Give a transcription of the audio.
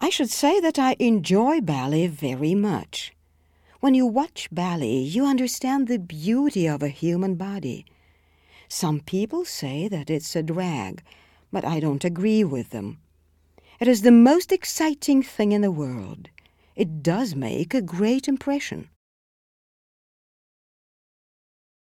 I should say that I enjoy ballet very much. When you watch ballet, you understand the beauty of a human body. Some people say that it's a drag, but I don't agree with them. It is the most exciting thing in the world. It does make a great impression.